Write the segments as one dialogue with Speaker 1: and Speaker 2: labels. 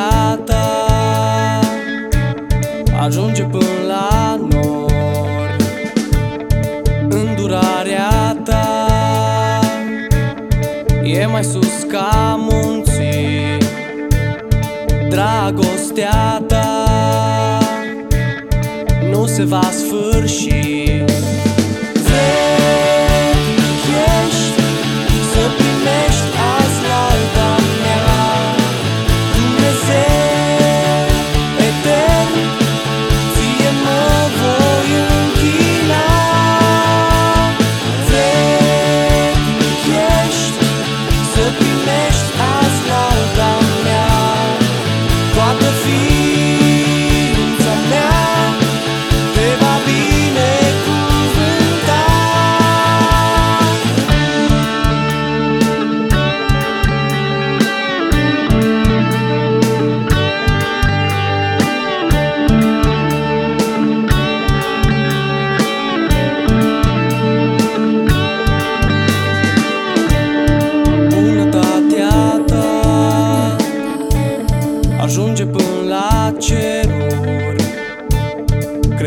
Speaker 1: Credincioșia ta Ajunge până la nor Îndurarea ta. E mai sus ca munții Dragostea ta. Nu se va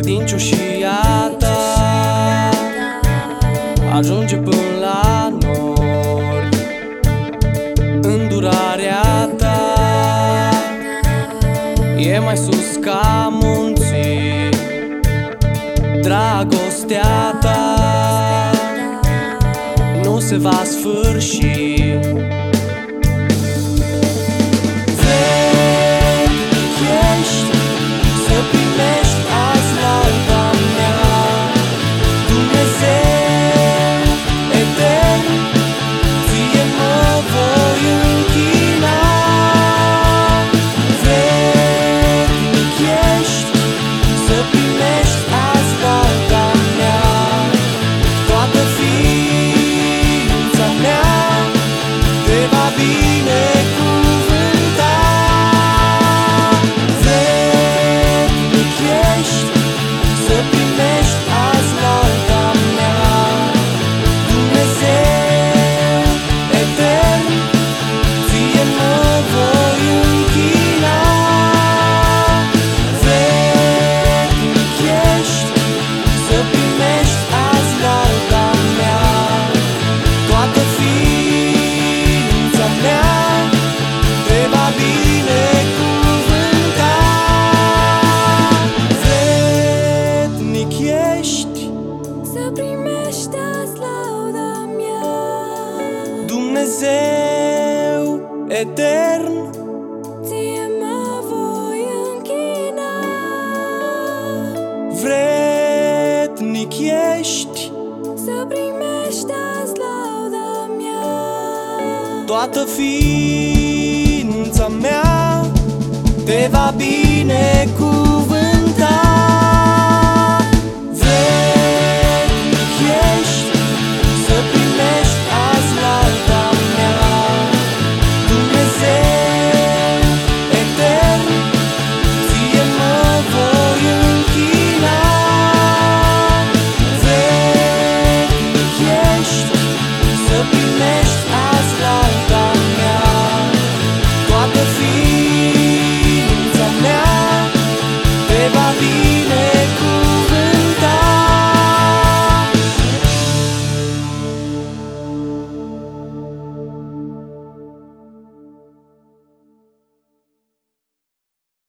Speaker 1: Credincioșia ta Ajunge până la nori Îndurarea ta E mai sus ca munții. Dragostea ta Nu se va sfârși Dumnezeu etern
Speaker 2: Ție mă voi închina.
Speaker 1: Vrednic ești.
Speaker 2: Să primești azi lauda mea.
Speaker 1: Toată ființa mea Te va binecuvânta